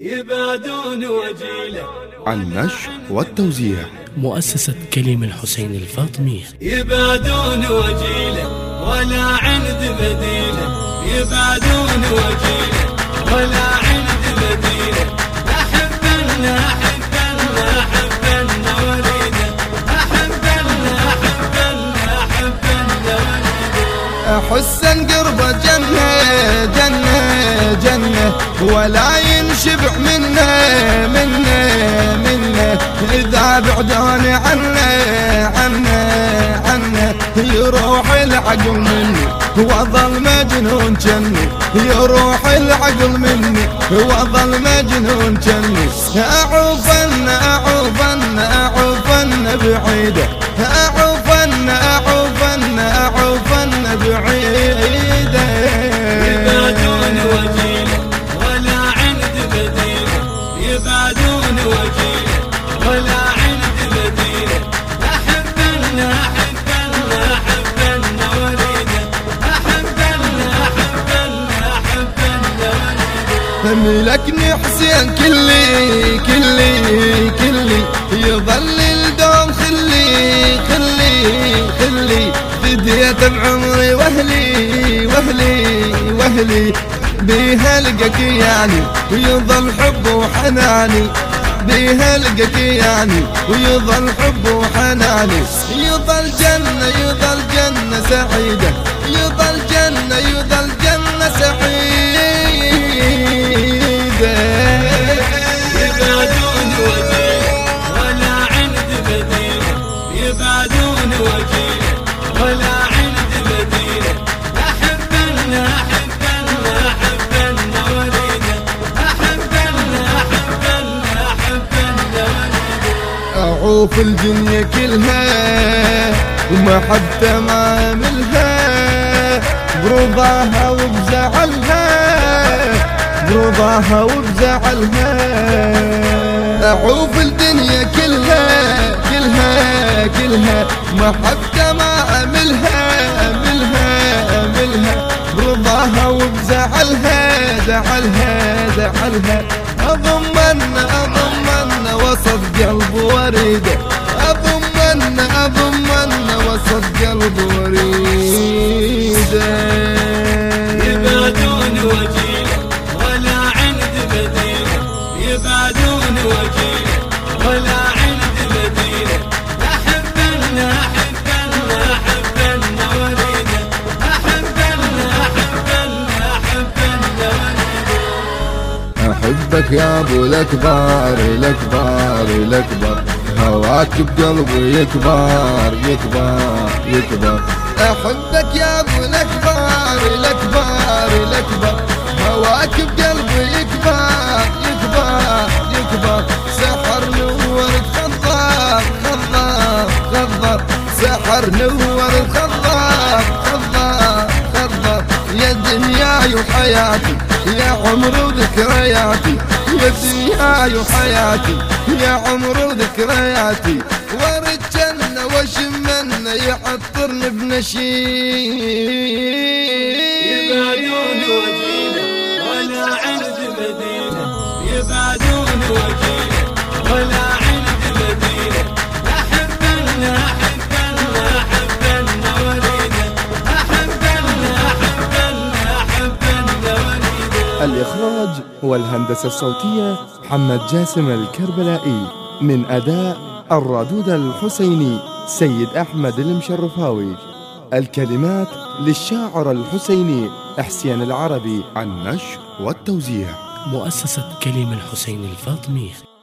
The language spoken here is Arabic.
يبادون وجيلة. النشر والتوزيع. مؤسسة كليم الحسين الفاطمية. يبادون وجيلة. ولا عند بديله يبادون وجيلة. ولا عند بديله أحبنا أحبنا أحبنا وليده أحبنا أحبنا أحبنا وليده حسن قربه جنة جنة ولا ينشبع منه منه منه. إذا بعدان عنه عنه عنه. يروح العقل مني وظل مجنون جني. يروح العقل مني وظل مجنون جني. أعوفن أعوفن أعوفن بعيده. وليده ملكني حسين كلي كلي كلي. يظل الدوم خلي خلي خلي. فديت بعمري واهلي واهلي واهلي بيها لقاك يعني ويظل حب وحناني. بيها لقاك يعني ويظل حب وحناني. يظل جنة يظل جنة سعيدة. أعوف الدنيا كلها وما حتى ما عملها برضاها وبزعلها برضاها وبزعلها. أعوف الدنيا كلها كلها كلها حتى ما عملها عملها عملها برضاها وبزعلها زعلها زعلها. أضمن أضمن وسط قلب وريده. أضمن أضمن وسط قلب وريده أحبك يا أبو الأكبر الأكبر الأكبر. هواك بقلبي يكبر يكبر يكبر. أحبك يا أبو الأكبر الأكبر الأكبر. هواك بقلبي يكبر يكبر يكبر. سحر نور خضر خضر خضر. سحر نور خضر خضر خضر. يا دنياي وحياتي يا عمري وذكرياتي يا دنياي وحياتي يا عمري وذكرياتي ورد جنة وشمنا يعطرني يبادون الإخراج والهندسة الصوتية محمد جاسم الكربلائي من أداء الردود الحسيني سيد أحمد المشرفاوي. الكلمات للشاعر الحسيني حسين العربي. النشر والتوزيع. مؤسسة كليم الحسين الفاطمية.